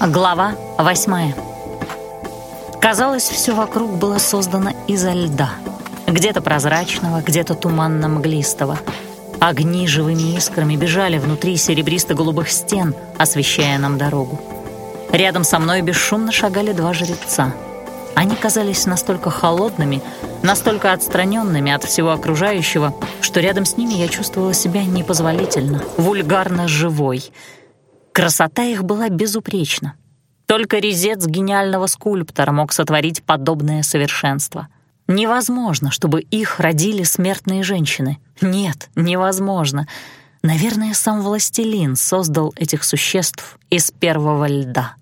Глава восьмая. Казалось, все вокруг было создано изо льда. Где-то прозрачного, где-то туманно-мглистого. Огни живыми искрами бежали внутри серебристо-голубых стен, освещая нам дорогу. Рядом со мной бесшумно шагали два жреца. Они казались настолько холодными, настолько отстраненными от всего окружающего, что рядом с ними я чувствовала себя непозволительно, вульгарно живой — Красота их была безупречна. Только резец гениального скульптора мог сотворить подобное совершенство. Невозможно, чтобы их родили смертные женщины. Нет, невозможно. Наверное, сам властелин создал этих существ из первого льда.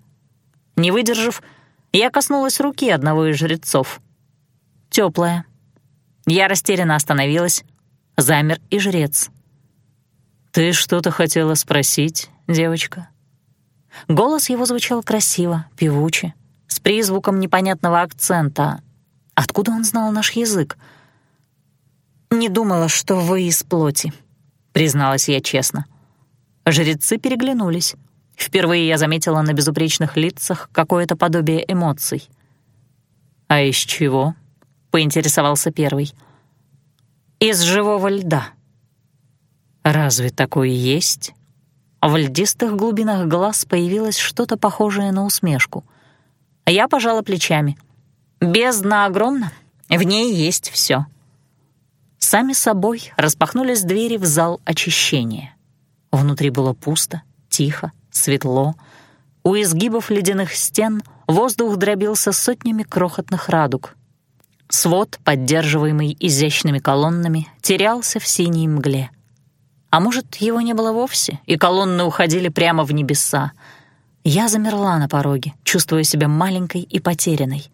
Не выдержав, я коснулась руки одного из жрецов. Теплая. Я растерянно остановилась. Замер и жрец. «Ты что-то хотела спросить, девочка?» Голос его звучал красиво, певуче, с призвуком непонятного акцента. Откуда он знал наш язык? «Не думала, что вы из плоти», — призналась я честно. Жрецы переглянулись. Впервые я заметила на безупречных лицах какое-то подобие эмоций. «А из чего?» — поинтересовался первый. «Из живого льда». «Разве такое есть?» В льдистых глубинах глаз появилось что-то похожее на усмешку. Я пожала плечами. Бездна огромна, в ней есть все. Сами собой распахнулись двери в зал очищения. Внутри было пусто, тихо, светло. У изгибов ледяных стен воздух дробился сотнями крохотных радуг. Свод, поддерживаемый изящными колоннами, терялся в синей мгле — а может, его не было вовсе, и колонны уходили прямо в небеса. Я замерла на пороге, чувствуя себя маленькой и потерянной.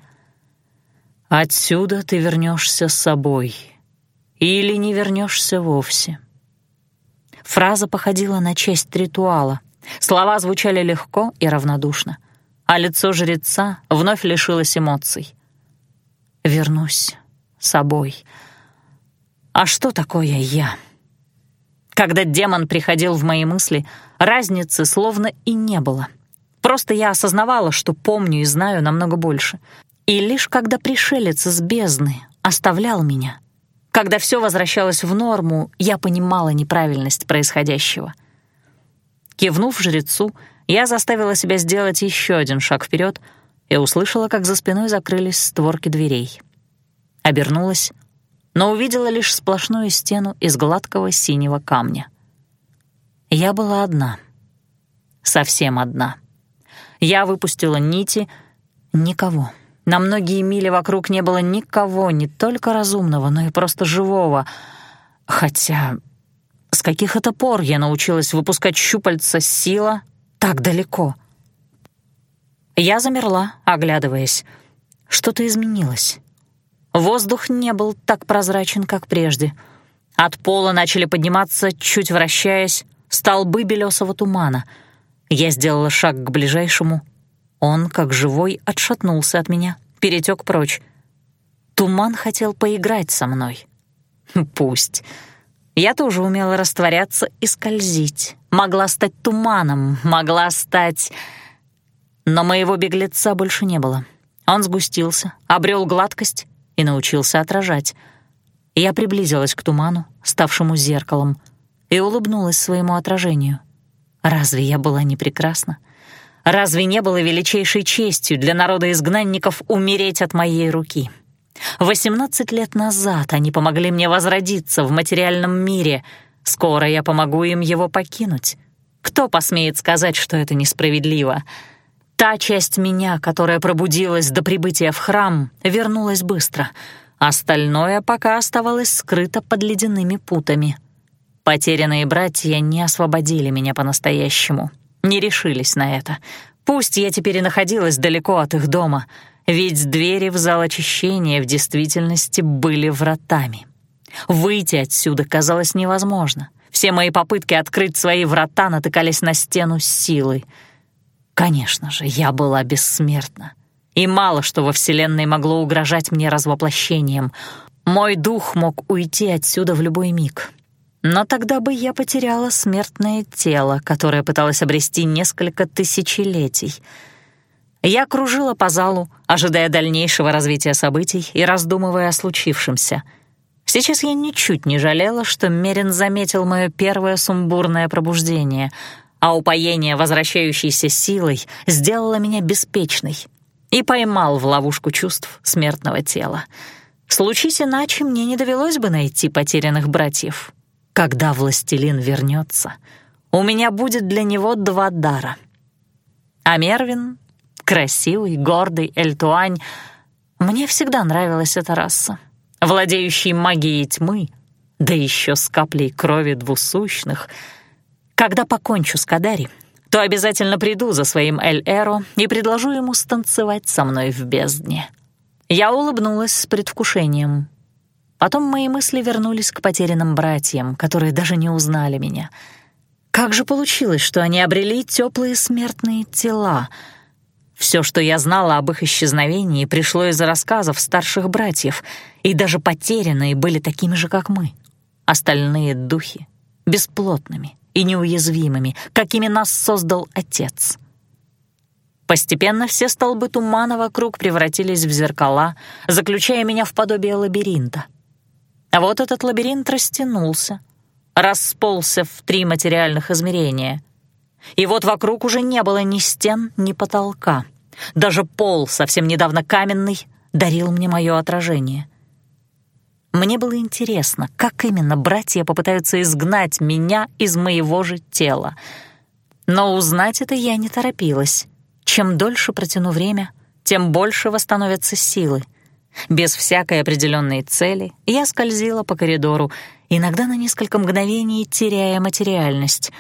«Отсюда ты вернешься с собой. Или не вернешься вовсе». Фраза походила на часть ритуала. Слова звучали легко и равнодушно, а лицо жреца вновь лишилось эмоций. «Вернусь с собой. А что такое я?» Когда демон приходил в мои мысли, разницы словно и не было. Просто я осознавала, что помню и знаю намного больше. И лишь когда пришелец из бездны оставлял меня, когда все возвращалось в норму, я понимала неправильность происходящего. Кивнув жрецу, я заставила себя сделать еще один шаг вперед и услышала, как за спиной закрылись створки дверей. Обернулась но увидела лишь сплошную стену из гладкого синего камня. Я была одна. Совсем одна. Я выпустила нити. Никого. На многие мили вокруг не было никого, не только разумного, но и просто живого. Хотя с каких это пор я научилась выпускать щупальца сила так далеко? Я замерла, оглядываясь. Что-то изменилось. Воздух не был так прозрачен, как прежде. От пола начали подниматься, чуть вращаясь, столбы белесого тумана. Я сделала шаг к ближайшему. Он, как живой, отшатнулся от меня, перетек прочь. Туман хотел поиграть со мной. Пусть. Я тоже умела растворяться и скользить. Могла стать туманом, могла стать... Но моего беглеца больше не было. Он сгустился, обрел гладкость и научился отражать. Я приблизилась к туману, ставшему зеркалом, и улыбнулась своему отражению. Разве я была не прекрасна? Разве не было величайшей честью для народа изгнанников умереть от моей руки? Восемнадцать лет назад они помогли мне возродиться в материальном мире. Скоро я помогу им его покинуть. Кто посмеет сказать, что это несправедливо?» Та часть меня, которая пробудилась до прибытия в храм, вернулась быстро. Остальное пока оставалось скрыто под ледяными путами. Потерянные братья не освободили меня по-настоящему, не решились на это. Пусть я теперь и находилась далеко от их дома, ведь двери в зал очищения в действительности были вратами. Выйти отсюда казалось невозможно. Все мои попытки открыть свои врата натыкались на стену с силой — Конечно же, я была бессмертна. И мало что во Вселенной могло угрожать мне развоплощением. Мой дух мог уйти отсюда в любой миг. Но тогда бы я потеряла смертное тело, которое пыталась обрести несколько тысячелетий. Я кружила по залу, ожидая дальнейшего развития событий и раздумывая о случившемся. Сейчас я ничуть не жалела, что Мерин заметил мое первое сумбурное пробуждение, а упоение возвращающейся силой сделало меня беспечной и поймал в ловушку чувств смертного тела. Случись иначе, мне не довелось бы найти потерянных братьев. Когда властелин вернется, у меня будет для него два дара. А Мервин красивый, гордый Эльтуань. Мне всегда нравилась эта раса, владеющий магией тьмы, да еще с каплей крови двусущных. Когда покончу с Кадари, то обязательно приду за своим Эль-Эро и предложу ему станцевать со мной в бездне. Я улыбнулась с предвкушением. Потом мои мысли вернулись к потерянным братьям, которые даже не узнали меня. Как же получилось, что они обрели теплые смертные тела — все, что я знала об их исчезновении, пришло из рассказов старших братьев, и даже потерянные были такими же, как мы. Остальные духи — бесплотными и неуязвимыми, какими нас создал Отец. Постепенно все столбы тумана вокруг превратились в зеркала, заключая меня в подобие лабиринта. А вот этот лабиринт растянулся, расползся в три материальных измерения. И вот вокруг уже не было ни стен, ни потолка — даже пол, совсем недавно каменный, дарил мне мое отражение. Мне было интересно, как именно братья попытаются изгнать меня из моего же тела. Но узнать это я не торопилась. Чем дольше протяну время, тем больше восстановятся силы. Без всякой определенной цели я скользила по коридору, иногда на несколько мгновений теряя материальность.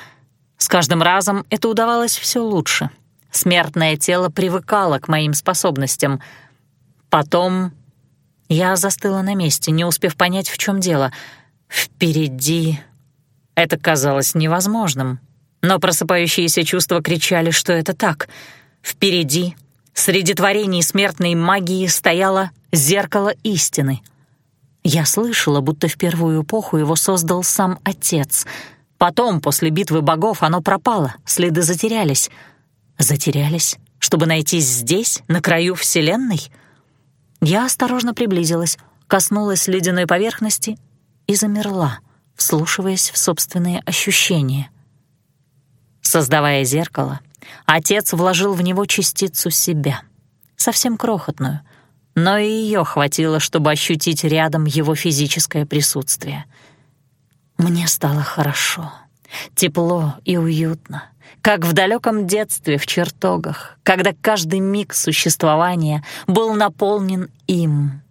С каждым разом это удавалось все лучше — Смертное тело привыкало к моим способностям. Потом я застыла на месте, не успев понять, в чем дело. Впереди это казалось невозможным, но просыпающиеся чувства кричали, что это так. Впереди, среди творений смертной магии, стояло зеркало истины. Я слышала, будто в первую эпоху его создал сам Отец. Потом, после битвы богов, оно пропало, следы затерялись — Затерялись, чтобы найтись здесь, на краю Вселенной? Я осторожно приблизилась, коснулась ледяной поверхности и замерла, вслушиваясь в собственные ощущения. Создавая зеркало, отец вложил в него частицу себя, совсем крохотную, но и ее хватило, чтобы ощутить рядом его физическое присутствие. Мне стало хорошо, тепло и уютно как в далеком детстве в чертогах, когда каждый миг существования был наполнен им.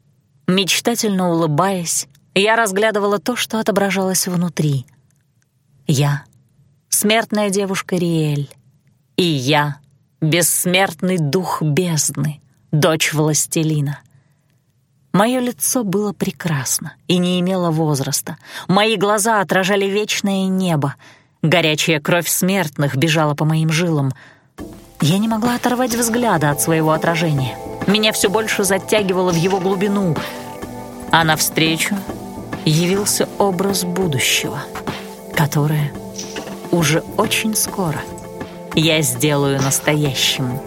Мечтательно улыбаясь, я разглядывала то, что отображалось внутри. Я — смертная девушка Риэль, и я — бессмертный дух бездны, дочь властелина. Мое лицо было прекрасно и не имело возраста. Мои глаза отражали вечное небо — Горячая кровь смертных бежала по моим жилам. Я не могла оторвать взгляда от своего отражения. Меня все больше затягивало в его глубину. А навстречу явился образ будущего, которое уже очень скоро я сделаю настоящим.